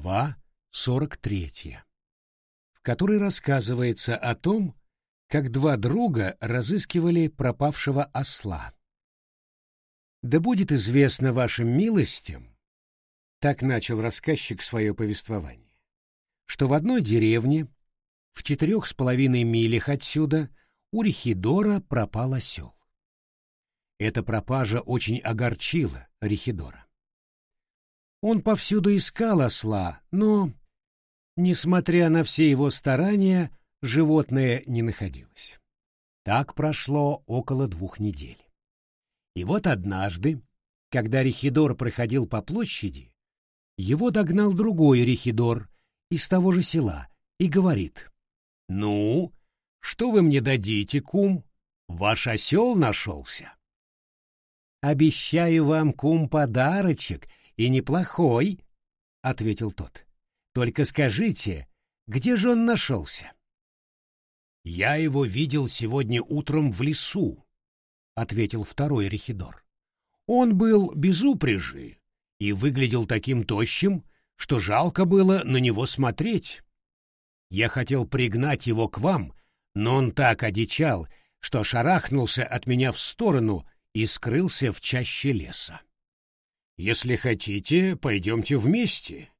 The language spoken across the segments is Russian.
Глава 43, в которой рассказывается о том, как два друга разыскивали пропавшего осла. «Да будет известно вашим милостям», — так начал рассказчик свое повествование, что в одной деревне, в четырех с половиной милях отсюда, у Рихидора пропал осел. Эта пропажа очень огорчила Рихидора. Он повсюду искал осла, но, несмотря на все его старания, животное не находилось. Так прошло около двух недель. И вот однажды, когда Рихидор проходил по площади, его догнал другой Рихидор из того же села и говорит, «Ну, что вы мне дадите, кум? Ваш осел нашелся». «Обещаю вам, кум, подарочек — «И неплохой», — ответил тот. «Только скажите, где же он нашелся?» «Я его видел сегодня утром в лесу», — ответил второй Рехидор. «Он был без упряжи и выглядел таким тощим, что жалко было на него смотреть. Я хотел пригнать его к вам, но он так одичал, что шарахнулся от меня в сторону и скрылся в чаще леса. Если хотите, пойдемте вместе.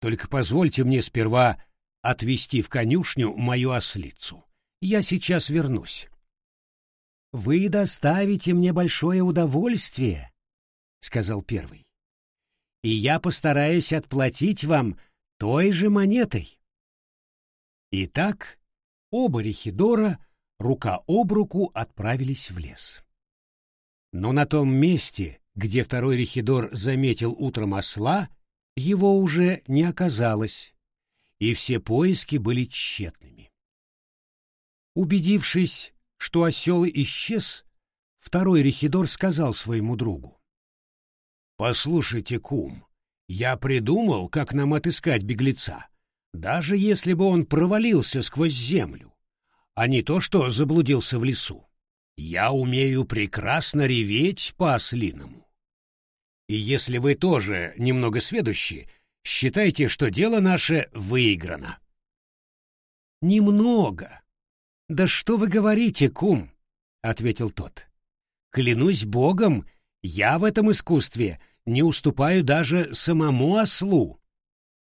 Только позвольте мне сперва отвезти в конюшню мою ослицу. Я сейчас вернусь. Вы доставите мне большое удовольствие, сказал первый. И я постараюсь отплатить вам той же монетой. Итак, оба Рихидора рука об руку отправились в лес. Но на том месте, где второй Рихидор заметил утром осла, его уже не оказалось, и все поиски были тщетными. Убедившись, что осел исчез, второй Рихидор сказал своему другу. «Послушайте, кум, я придумал, как нам отыскать беглеца, даже если бы он провалился сквозь землю, а не то, что заблудился в лесу. Я умею прекрасно реветь по-ослиному. И если вы тоже немного сведущи, считайте, что дело наше выиграно. Немного. Да что вы говорите, кум? ответил тот. Клянусь богом, я в этом искусстве не уступаю даже самому ослу.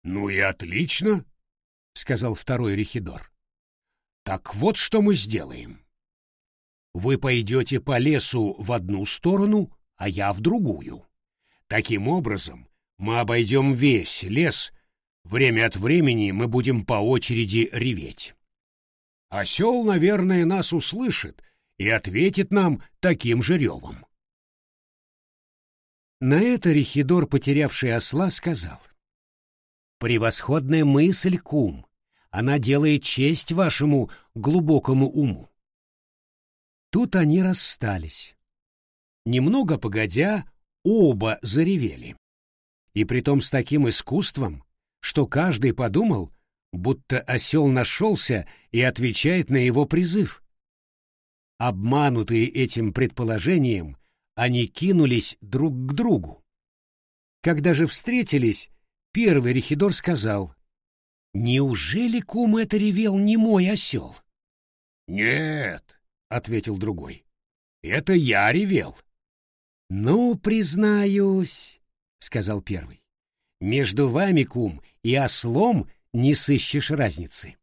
Ну и отлично, сказал второй Рихидор. Так вот что мы сделаем. Вы пойдете по лесу в одну сторону, а я в другую. Таким образом, мы обойдем весь лес, время от времени мы будем по очереди реветь. Осел, наверное, нас услышит и ответит нам таким же ревом. На это Рихидор, потерявший осла, сказал. «Превосходная мысль, кум! Она делает честь вашему глубокому уму. Тут они расстались. Немного погодя, оба заревели. И притом с таким искусством, что каждый подумал, будто осел нашелся и отвечает на его призыв. Обманутые этим предположением, они кинулись друг к другу. Когда же встретились, первый Рехидор сказал, «Неужели, кум, это ревел не мой осел?» «Нет», ответил другой. Это я ревел. Ну, признаюсь, сказал первый. Между вами, кум, и ослом не сыщешь разницы.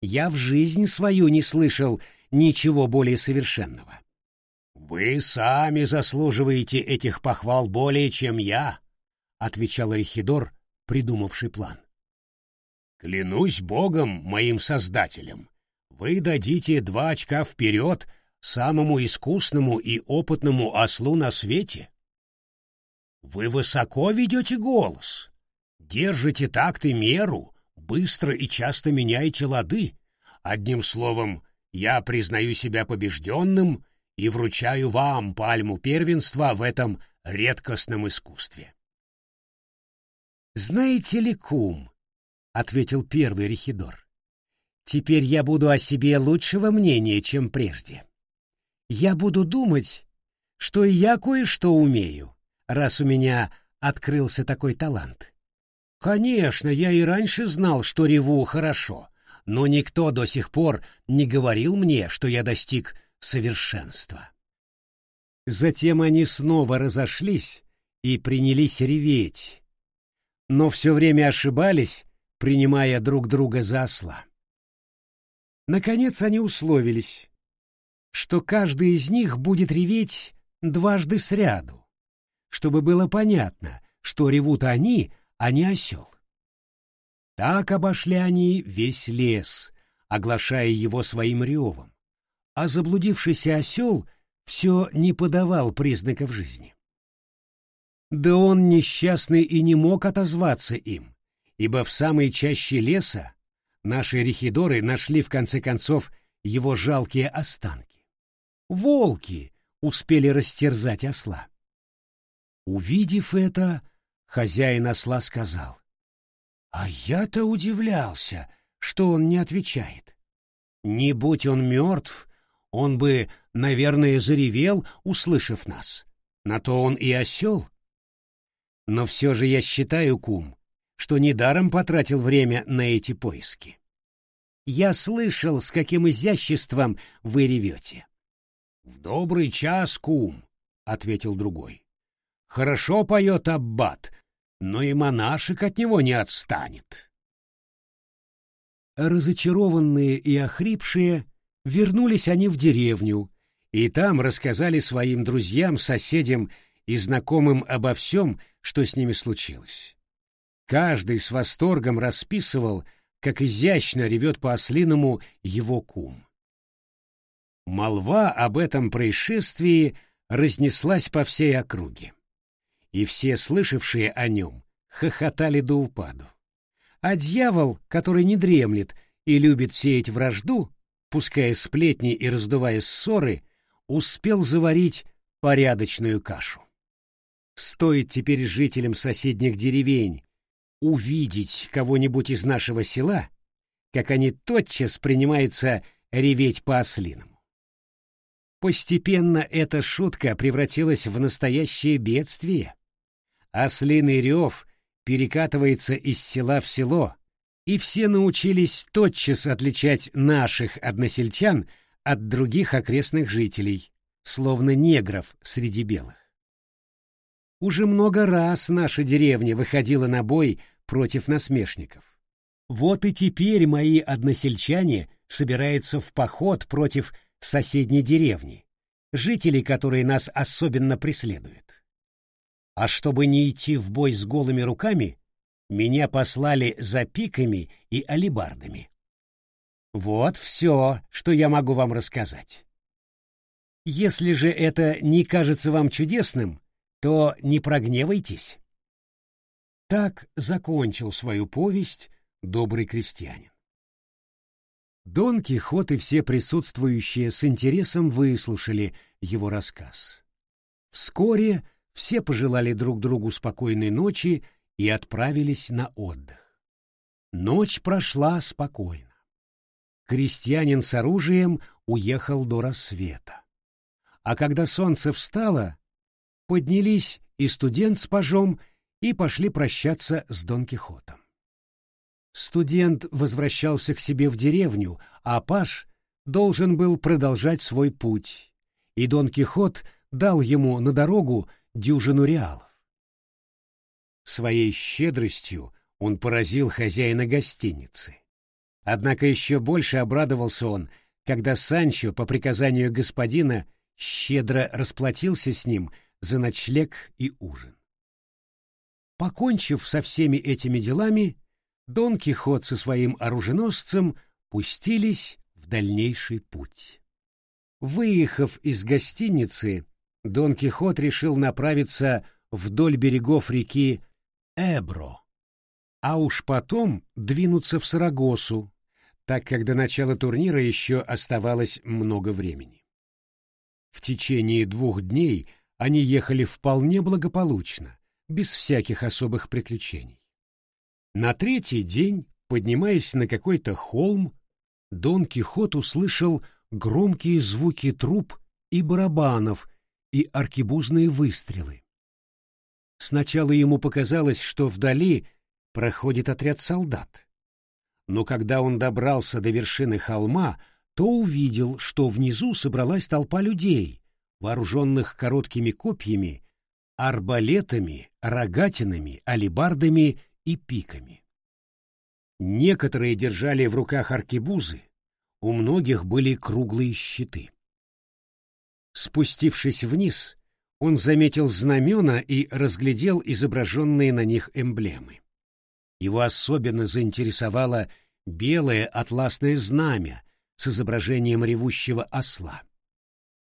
Я в жизнь свою не слышал ничего более совершенного. Вы сами заслуживаете этих похвал более, чем я, отвечал Рихидор, придумавший план. Клянусь Богом, моим создателем, вы дадите два очка вперед самому искусному и опытному ослу на свете? Вы высоко ведете голос, держите такт и меру, быстро и часто меняете лады. Одним словом, я признаю себя побежденным и вручаю вам пальму первенства в этом редкостном искусстве. «Знаете ли, кум?» — ответил первый Рехидор. Теперь я буду о себе лучшего мнения, чем прежде. Я буду думать, что я кое-что умею, раз у меня открылся такой талант. Конечно, я и раньше знал, что реву хорошо, но никто до сих пор не говорил мне, что я достиг совершенства. Затем они снова разошлись и принялись реветь, но все время ошибались, принимая друг друга за осла. Наконец они условились, что каждый из них будет реветь дважды сряду, чтобы было понятно, что ревут они, а не осел. Так обошли они весь лес, оглашая его своим ревом, а заблудившийся осел все не подавал признаков жизни. Да он несчастный и не мог отозваться им, ибо в самой чаще леса наши рехидоры нашли в конце концов его жалкие останки. Волки успели растерзать осла. Увидев это, хозяин осла сказал, «А я-то удивлялся, что он не отвечает. Не будь он мертв, он бы, наверное, заревел, услышав нас. На то он и осел. Но все же я считаю, кум, что недаром потратил время на эти поиски. Я слышал, с каким изяществом вы ревете. — В добрый час, кум, — ответил другой. — Хорошо поет аббат, но и монашек от него не отстанет. Разочарованные и охрипшие, вернулись они в деревню, и там рассказали своим друзьям, соседям и знакомым обо всем, что с ними случилось. Каждый с восторгом расписывал, как изящно ревет по-ослиному его кум. Молва об этом происшествии разнеслась по всей округе, и все слышавшие о нем хохотали до упаду. А дьявол, который не дремлет и любит сеять вражду, пуская сплетни и раздувая ссоры, успел заварить порядочную кашу. Стоит теперь жителям соседних деревень увидеть кого-нибудь из нашего села, как они тотчас принимаются реветь по-ослиному. Постепенно эта шутка превратилась в настоящее бедствие. Ослиный рев перекатывается из села в село, и все научились тотчас отличать наших односельчан от других окрестных жителей, словно негров среди белых. Уже много раз наша деревня выходила на бой против насмешников. Вот и теперь мои односельчане собираются в поход против соседней деревни, жителей которые нас особенно преследуют. А чтобы не идти в бой с голыми руками, меня послали за пиками и алибардами. Вот все, что я могу вам рассказать. Если же это не кажется вам чудесным, то не прогневайтесь. Так закончил свою повесть добрый крестьянин. Дон Кихот и все присутствующие с интересом выслушали его рассказ. Вскоре все пожелали друг другу спокойной ночи и отправились на отдых. Ночь прошла спокойно. Крестьянин с оружием уехал до рассвета. А когда солнце встало, поднялись и студент с пажом и пошли прощаться с Дон Кихотом. Студент возвращался к себе в деревню, а паж должен был продолжать свой путь, и Дон Кихот дал ему на дорогу дюжину реалов. Своей щедростью он поразил хозяина гостиницы. Однако еще больше обрадовался он, когда Санчо по приказанию господина щедро расплатился с ним за ночлег и ужин. Покончив со всеми этими делами, Дон Кихот со своим оруженосцем пустились в дальнейший путь. Выехав из гостиницы, Дон Кихот решил направиться вдоль берегов реки Эбро, а уж потом двинуться в Сарагосу, так как до начала турнира еще оставалось много времени. В течение двух дней они ехали вполне благополучно, без всяких особых приключений. На третий день, поднимаясь на какой-то холм, Дон Кихот услышал громкие звуки труб и барабанов и аркебузные выстрелы. Сначала ему показалось, что вдали проходит отряд солдат. Но когда он добрался до вершины холма, то увидел, что внизу собралась толпа людей, вооруженных короткими копьями, арбалетами, рогатинами, алебардами и пиками. Некоторые держали в руках аркебузы, у многих были круглые щиты. Спустившись вниз, он заметил знамена и разглядел изображенные на них эмблемы. Его особенно заинтересовало белое атласное знамя с изображением ревущего осла.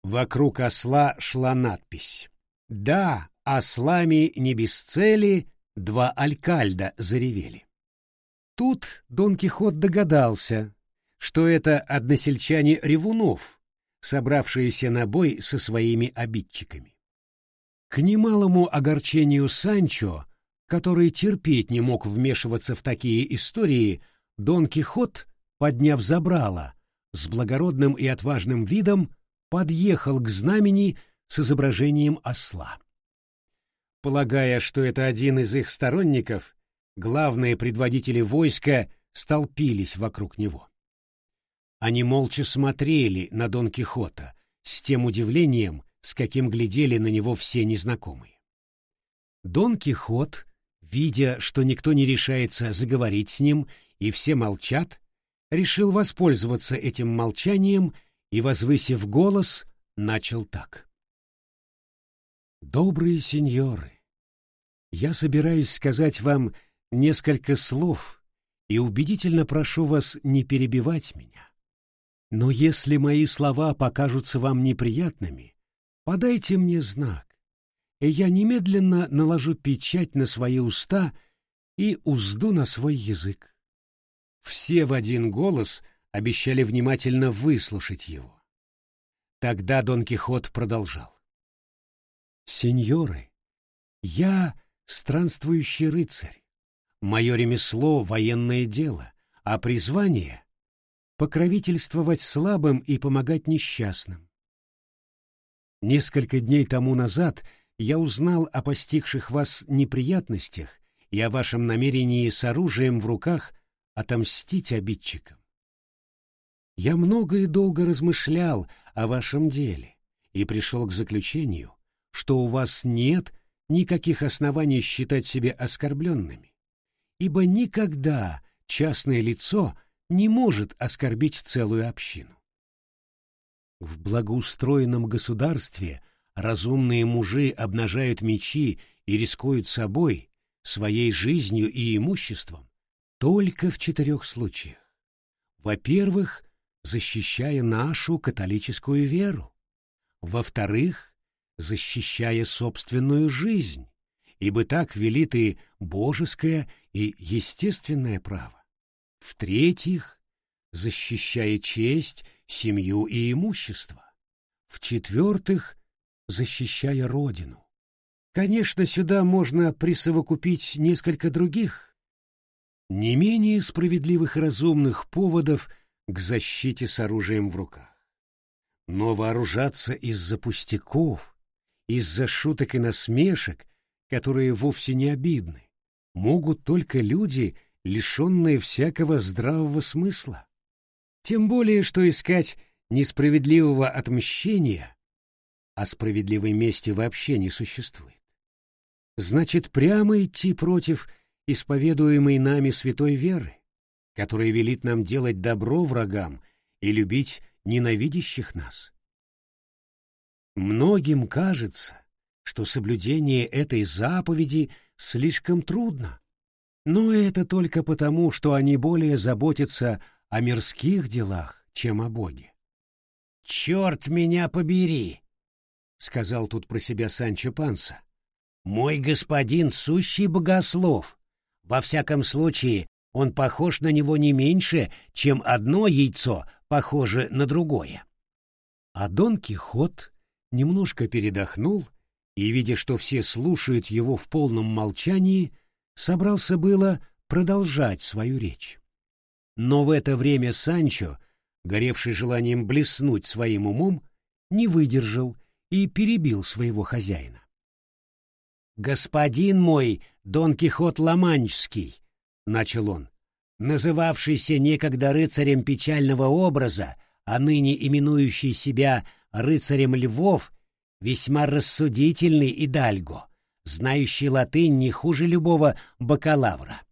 Вокруг осла шла надпись «Да, ослами не без цели, два алькальда заревели». Тут Дон Кихот догадался, что это односельчане ревунов, собравшиеся на бой со своими обидчиками. К немалому огорчению Санчо, который терпеть не мог вмешиваться в такие истории, Дон Кихот, подняв забрало, с благородным и отважным видом подъехал к знамени с изображением осла. Полагая, что это один из их сторонников, главные предводители войска столпились вокруг него. Они молча смотрели на Дон Кихота с тем удивлением, с каким глядели на него все незнакомые. Дон Кихот, видя, что никто не решается заговорить с ним и все молчат, решил воспользоваться этим молчанием и, возвысив голос, начал так. «Добрые сеньоры, я собираюсь сказать вам несколько слов и убедительно прошу вас не перебивать меня. Но если мои слова покажутся вам неприятными, подайте мне знак, и я немедленно наложу печать на свои уста и узду на свой язык. Все в один голос обещали внимательно выслушать его. Тогда Дон Кихот продолжал. «Сеньоры, я странствующий рыцарь. Мое ремесло — военное дело, а призвание — покровительствовать слабым и помогать несчастным. Несколько дней тому назад я узнал о постигших вас неприятностях и о вашем намерении с оружием в руках отомстить обидчикам. Я много и долго размышлял о вашем деле и пришел к заключению, что у вас нет никаких оснований считать себя оскорбленными, ибо никогда частное лицо не может оскорбить целую общину. В благоустроенном государстве разумные мужи обнажают мечи и рискуют собой, своей жизнью и имуществом, только в четырех случаях. Во-первых, защищая нашу католическую веру. Во-вторых, защищая собственную жизнь, ибо так велит и божеское, и естественное право. В-третьих, защищая честь, семью и имущество. В-четвертых, защищая родину. Конечно, сюда можно присовокупить несколько других, не менее справедливых и разумных поводов к защите с оружием в руках. Но вооружаться из-за пустяков, из-за шуток и насмешек, которые вовсе не обидны, могут только люди, лишенные всякого здравого смысла. Тем более, что искать несправедливого отмщения, а справедливой мести вообще не существует. Значит, прямо идти против исповедуемой нами святой веры, которая велит нам делать добро врагам и любить ненавидящих нас. Многим кажется, что соблюдение этой заповеди слишком трудно, но это только потому, что они более заботятся о мирских делах, чем о Боге. «Черт меня побери!» — сказал тут про себя Санчо Панса. «Мой господин сущий богослов, во всяком случае, он похож на него не меньше, чем одно яйцо похоже на другое. А Дон Кихот немножко передохнул и, видя, что все слушают его в полном молчании, собрался было продолжать свою речь. Но в это время Санчо, горевший желанием блеснуть своим умом, не выдержал и перебил своего хозяина. «Господин мой, Дон Кихот Ламанчский», начал он, называвшийся некогда рыцарем печального образа, а ныне именующий себя рыцарем львов, весьма рассудительный и дальго, знающий латынь не хуже любого бакалавра.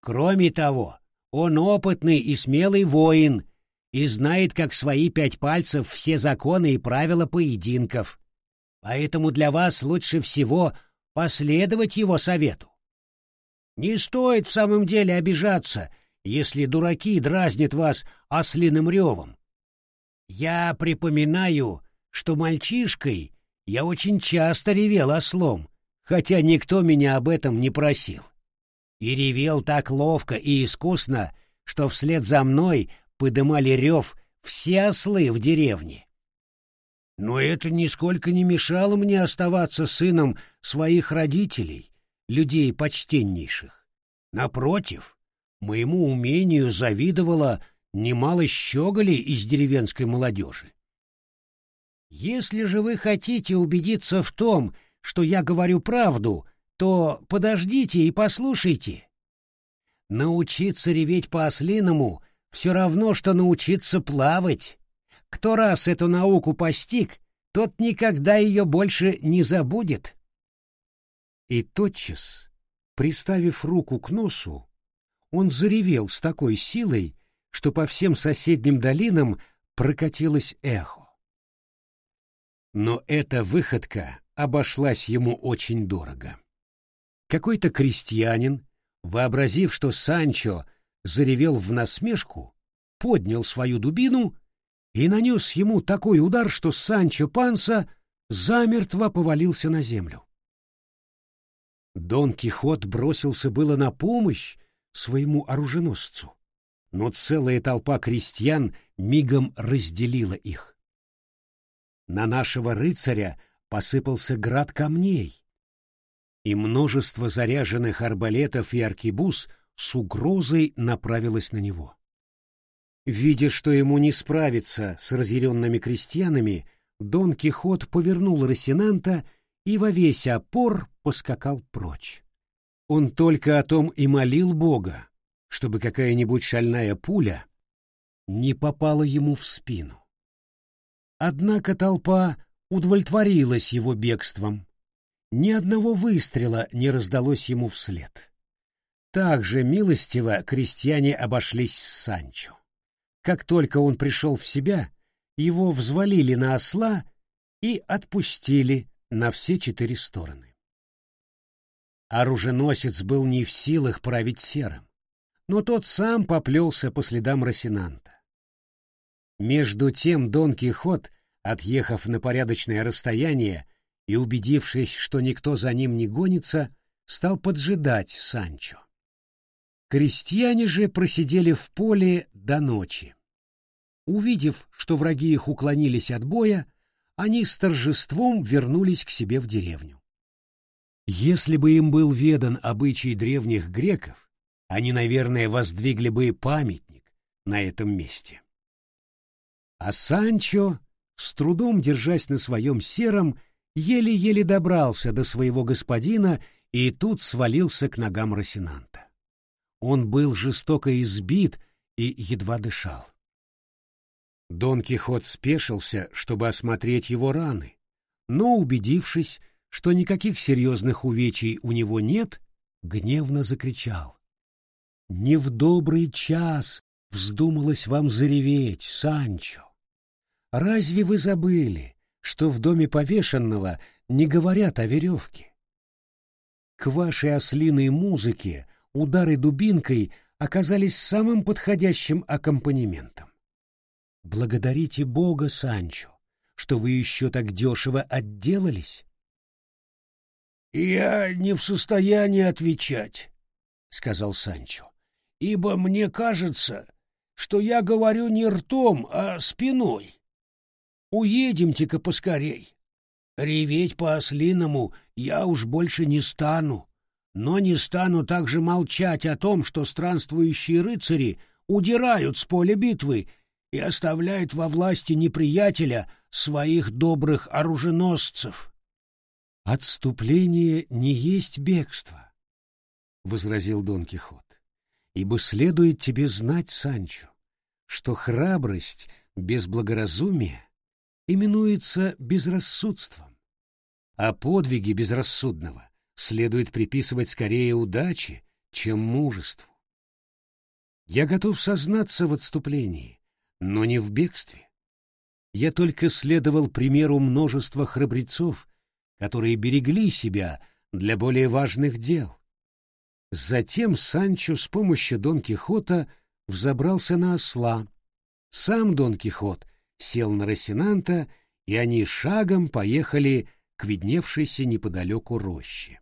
Кроме того, он опытный и смелый воин и знает, как свои пять пальцев, все законы и правила поединков. Поэтому для вас лучше всего последовать его совету. Не стоит в самом деле обижаться, если дураки дразнят вас ослиным ревом. Я припоминаю, что мальчишкой я очень часто ревел ослом, хотя никто меня об этом не просил. И ревел так ловко и искусно, что вслед за мной подымали рев все ослы в деревне. Но это нисколько не мешало мне оставаться сыном своих родителей, людей почтеннейших. Напротив, моему умению завидовало немало щеголей из деревенской молодежи. Если же вы хотите убедиться в том, что я говорю правду, то подождите и послушайте. Научиться реветь по-ослиному все равно, что научиться плавать. Кто раз эту науку постиг, тот никогда ее больше не забудет. И тотчас, приставив руку к носу, он заревел с такой силой, что по всем соседним долинам прокатилось эхо. Но эта выходка обошлась ему очень дорого. Какой-то крестьянин, вообразив, что Санчо заревел в насмешку, поднял свою дубину и нанес ему такой удар, что Санчо Панса замертво повалился на землю. Дон Кихот бросился было на помощь своему оруженосцу, но целая толпа крестьян мигом разделила их. На нашего рыцаря посыпался град камней, и множество заряженных арбалетов и аркебуз с угрозой направилось на него. Видя, что ему не справиться с разъяренными крестьянами, Дон Кихот повернул Росинанта и во весь опор поскакал прочь. Он только о том и молил Бога, чтобы какая-нибудь шальная пуля не попала ему в спину. Однако толпа удовлетворилась его бегством. Ни одного выстрела не раздалось ему вслед. Так же милостиво крестьяне обошлись с Санчо. Как только он пришел в себя, его взвалили на осла и отпустили на все четыре стороны. Оруженосец был не в силах править серым, но тот сам поплелся по следам Росинанта. Между тем Дон Кихот, отъехав на порядочное расстояние и убедившись, что никто за ним не гонится, стал поджидать Санчо. Крестьяне же просидели в поле до ночи. Увидев, что враги их уклонились от боя, они с торжеством вернулись к себе в деревню. Если бы им был ведан обычай древних греков, они, наверное, воздвигли бы памятник на этом месте. А Санчо, с трудом держась на своем сером, еле-еле добрался до своего господина и тут свалился к ногам Росинанта. Он был жестоко избит и едва дышал. Дон Кихот спешился, чтобы осмотреть его раны, но, убедившись, что никаких серьезных увечий у него нет, гневно закричал. «Не в добрый час вздумалось вам зареветь, Санчо! Разве вы забыли, что в доме повешенного не говорят о веревке? К вашей ослиной музыке удары дубинкой оказались самым подходящим аккомпанементом. Благодарите Бога, Санчо, что вы еще так дешево отделались. — Я не в состоянии отвечать, — сказал Санчо, — ибо мне кажется, что я говорю не ртом, а спиной. Уедемте-ка поскорей. Реветь по-ослиному я уж больше не стану, но не стану также молчать о том, что странствующие рыцари удирают с поля битвы и оставляет во власти неприятеля своих добрых оруженосцев. Отступление не есть бегство, возразил Дон Кихот. Ибо следует тебе знать, Санчо, что храбрость без благоразумия именуется безрассудством, а подвиги безрассудного следует приписывать скорее удаче, чем мужеству. Я готов сознаться в отступлении, но не в бегстве. Я только следовал примеру множества храбрецов, которые берегли себя для более важных дел. Затем Санчо с помощью Дон Кихота взобрался на осла. Сам Дон Кихот сел на Росинанта, и они шагом поехали к видневшейся неподалеку роще.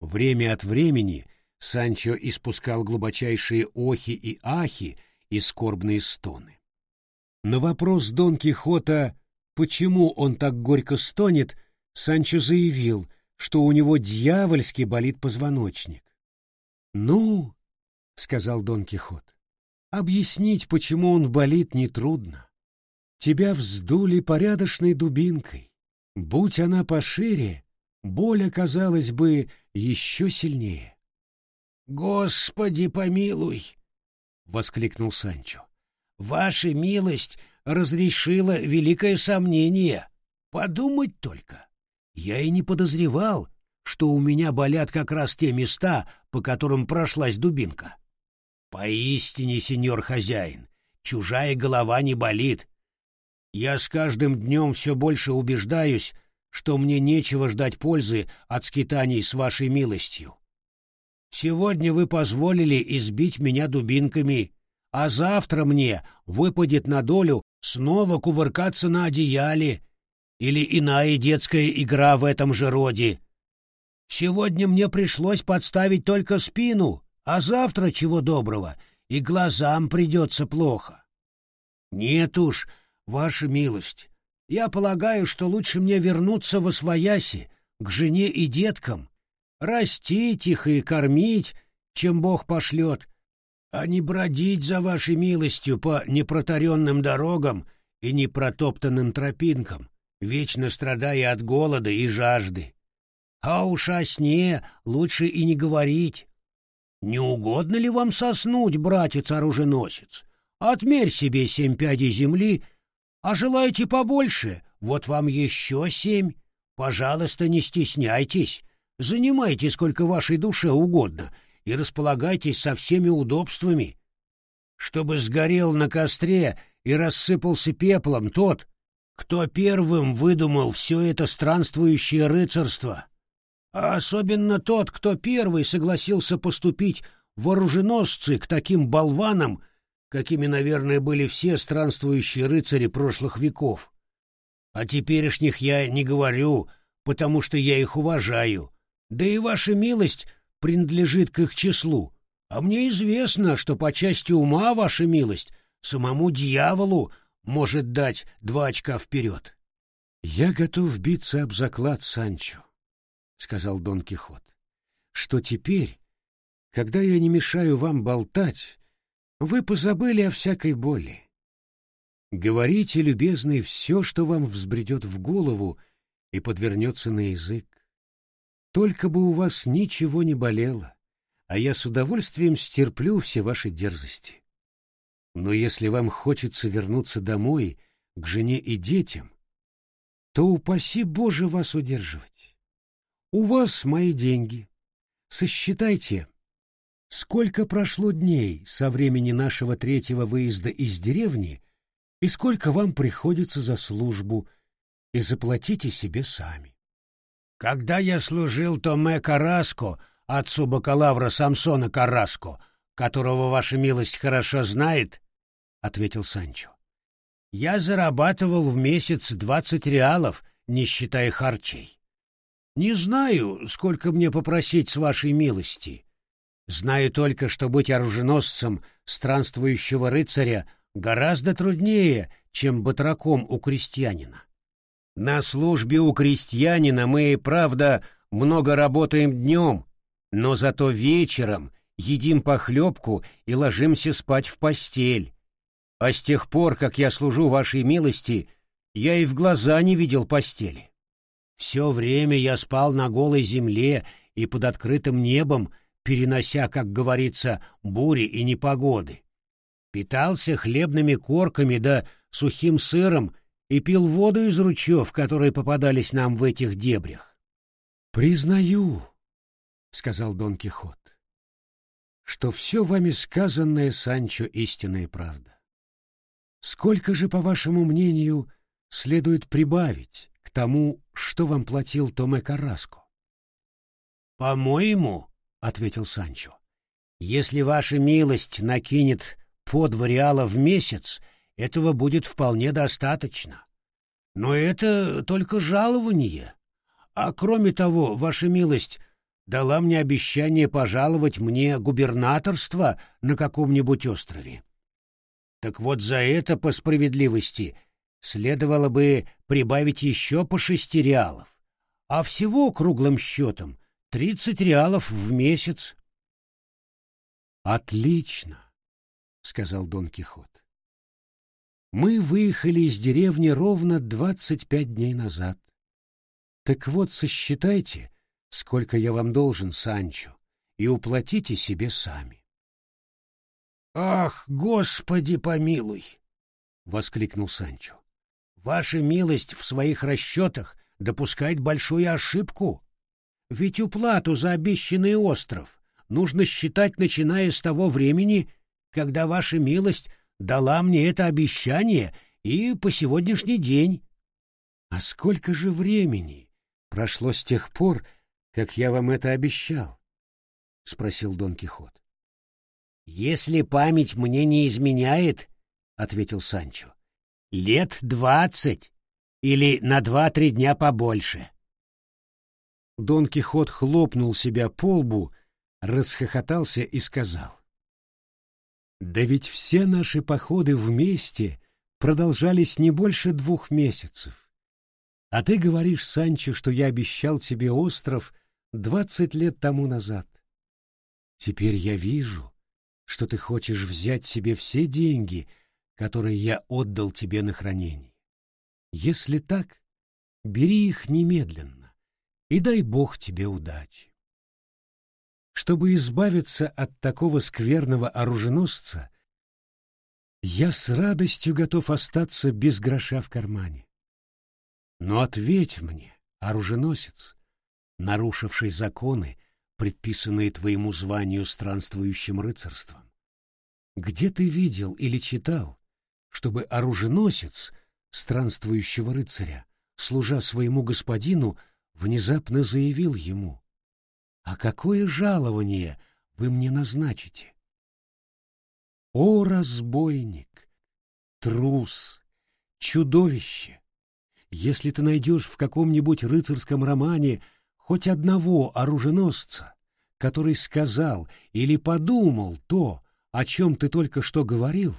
Время от времени Санчо испускал глубочайшие охи и ахи и скорбные стоны. На вопрос Дон Кихота, почему он так горько стонет, Санчо заявил, что у него дьявольски болит позвоночник. «Ну, — сказал Дон Кихот, — объяснить, почему он болит, нетрудно. Тебя вздули порядочной дубинкой. Будь она пошире, боль оказалась бы еще сильнее. «Господи помилуй!» — воскликнул Санчо. «Ваша милость разрешила великое сомнение. Подумать только. Я и не подозревал, что у меня болят как раз те места, по которым прошлась дубинка. Поистине, сеньор хозяин, чужая голова не болит. Я с каждым днем все больше убеждаюсь, что мне нечего ждать пользы от скитаний с вашей милостью. Сегодня вы позволили избить меня дубинками, а завтра мне выпадет на долю снова кувыркаться на одеяле или иная детская игра в этом же роде. Сегодня мне пришлось подставить только спину, а завтра, чего доброго, и глазам придется плохо. Нет уж, ваша милость, я полагаю, что лучше мне вернуться во свояси, к жене и деткам, растить их и кормить, чем Бог пошлет, а не бродить за вашей милостью по непротаренным дорогам и непротоптанным тропинкам, вечно страдая от голода и жажды. А уж о сне лучше и не говорить. Не угодно ли вам соснуть, братец-оруженосец? Отмерь себе семь пядей земли, а желаете побольше, вот вам еще семь. Пожалуйста, не стесняйтесь, Занимайте сколько вашей душе угодно и располагайтесь со всеми удобствами. Чтобы сгорел на костре и рассыпался пеплом тот, кто первым выдумал все это странствующее рыцарство, а особенно тот, кто первый согласился поступить в к таким болванам, какими, наверное, были все странствующие рыцари прошлых веков. О теперешних я не говорю, потому что я их уважаю, да и ваша милость принадлежит к их числу. А мне известно, что по части ума ваша милость самому дьяволу может дать два очка вперед. — Я готов биться об заклад, Санчо, — сказал Дон Кихот, — что теперь, когда я не мешаю вам болтать, вы позабыли о всякой боли. Говорите, любезный, все, что вам взбредет в голову и подвернется на язык. Только бы у вас ничего не болело, а я с удовольствием стерплю все ваши дерзости. Но если вам хочется вернуться домой, к жене и детям, то упаси Боже вас удерживать. У вас мои деньги. Сосчитайте, сколько прошло дней со времени нашего третьего выезда из деревни и сколько вам приходится за службу, и заплатите себе сами. Когда я служил Томе Караско, отцу бакалавра Самсона Караско, которого ваша милость хорошо знает, — ответил Санчо, — я зарабатывал в месяц двадцать реалов, не считая харчей. Не знаю, сколько мне попросить с вашей милости. Знаю только, что быть оруженосцем странствующего рыцаря гораздо труднее, чем батраком у крестьянина. На службе у крестьянина мы, правда, много работаем днем, но зато вечером едим похлебку и ложимся спать в постель. А с тех пор, как я служу вашей милости, я и в глаза не видел постели. Все время я спал на голой земле и под открытым небом, перенося, как говорится, бури и непогоды. Питался хлебными корками да сухим сыром и пил воду из ручьев, которые попадались нам в этих дебрях. «Признаю», — сказал Дон Кихот, — «что все вами сказанное, Санчо, истинная правда. Сколько же, по вашему мнению, следует прибавить к тому, что вам платил Томе Карраско?» «По-моему», — ответил Санчо, — «если ваша милость накинет по два реала в месяц, этого будет вполне достаточно. Но это только жалование. А кроме того, ваша милость дала мне обещание пожаловать мне губернаторство на каком-нибудь острове. Так вот за это, по справедливости, следовало бы прибавить еще по шести реалов, а всего круглым счетом тридцать реалов в месяц. «Отлично!» — сказал Дон Кихот. Мы выехали из деревни ровно двадцать пять дней назад. Так вот, сосчитайте, сколько я вам должен, Санчо, и уплатите себе сами. «Ах, Господи помилуй!» — воскликнул Санчо. «Ваша милость в своих расчетах допускает большую ошибку. Ведь уплату за обещанный остров нужно считать, начиная с того времени, когда ваша милость дала мне это обещание и по сегодняшний день. А сколько же времени прошло с тех пор, как я вам это обещал? — спросил Дон Кихот. — Если память мне не изменяет, — ответил Санчо, — лет двадцать или на два-три дня побольше. Дон Кихот хлопнул себя по лбу, расхохотался и сказал. Да ведь все наши походы вместе продолжались не больше двух месяцев. А ты говоришь, Санчо, что я обещал тебе остров двадцать лет тому назад. Теперь я вижу, что ты хочешь взять себе все деньги, которые я отдал тебе на хранение. Если так, бери их немедленно, и дай Бог тебе удачи. Чтобы избавиться от такого скверного оруженосца, я с радостью готов остаться без гроша в кармане. Но ответь мне, оруженосец, нарушивший законы, предписанные твоему званию странствующим рыцарством. Где ты видел или читал, чтобы оруженосец странствующего рыцаря, служа своему господину, внезапно заявил ему а какое жалование вы мне назначите? О, разбойник, трус, чудовище! Если ты найдешь в каком-нибудь рыцарском романе хоть одного оруженосца, который сказал или подумал то, о чем ты только что говорил,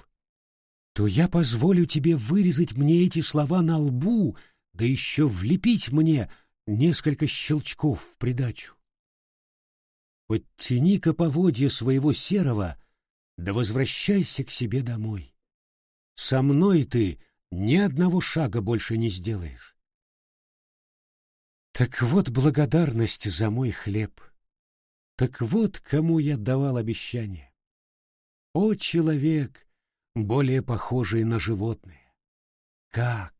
то я позволю тебе вырезать мне эти слова на лбу, да еще влепить мне несколько щелчков в придачу. Подтяни-ка поводья своего серого, да возвращайся к себе домой. Со мной ты ни одного шага больше не сделаешь. Так вот благодарность за мой хлеб. Так вот кому я давал обещание. О, человек, более похожий на животное! Как?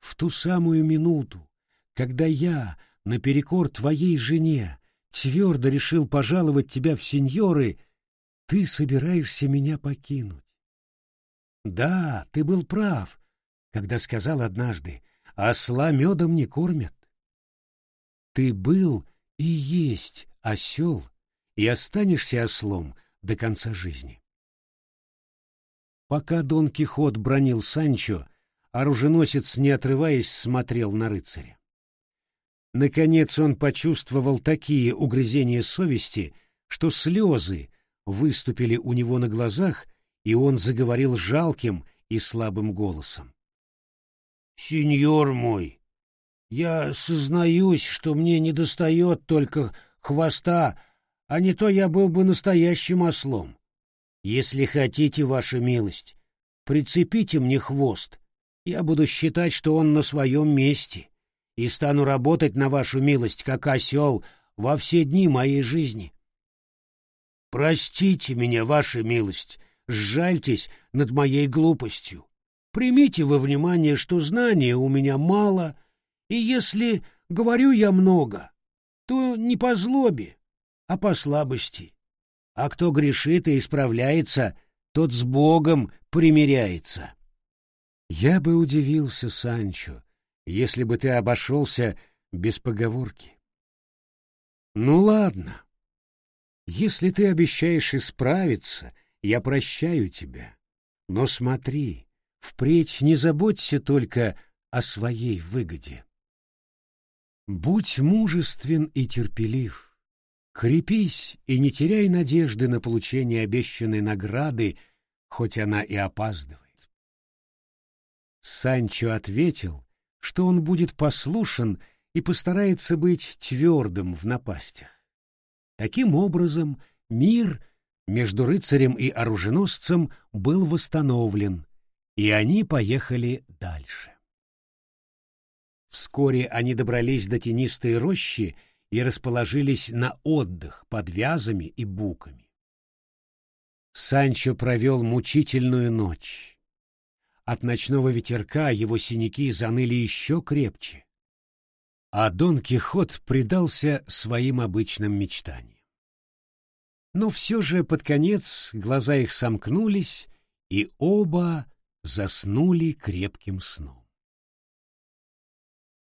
В ту самую минуту, когда я, наперекор твоей жене, твердо решил пожаловать тебя в сеньоры, ты собираешься меня покинуть. Да, ты был прав, когда сказал однажды, осла медом не кормят. Ты был и есть осел, и останешься ослом до конца жизни. Пока Дон Кихот бронил Санчо, оруженосец, не отрываясь, смотрел на рыцаря. Наконец он почувствовал такие угрызения совести, что слезы выступили у него на глазах, и он заговорил жалким и слабым голосом. «Сеньор мой, я сознаюсь, что мне недостает только хвоста, а не то я был бы настоящим ослом. Если хотите, ваша милость, прицепите мне хвост, я буду считать, что он на своем месте» и стану работать на вашу милость, как осел, во все дни моей жизни. Простите меня, ваша милость, сжальтесь над моей глупостью. Примите во внимание, что знания у меня мало, и если говорю я много, то не по злобе, а по слабости. А кто грешит и исправляется, тот с Богом примиряется. Я бы удивился, Санчо, если бы ты обошелся без поговорки. Ну ладно. Если ты обещаешь исправиться, я прощаю тебя. Но смотри, впредь не заботься только о своей выгоде. Будь мужествен и терпелив. Крепись и не теряй надежды на получение обещанной награды, хоть она и опаздывает. Санчо ответил, что он будет послушен и постарается быть твердым в напастях. Таким образом, мир между рыцарем и оруженосцем был восстановлен, и они поехали дальше. Вскоре они добрались до тенистой рощи и расположились на отдых под вязами и буками. Санчо провел мучительную ночь. От ночного ветерка его синяки заныли еще крепче. А Дон Кихот предался своим обычным мечтаниям. Но все же под конец глаза их сомкнулись, и оба заснули крепким сном.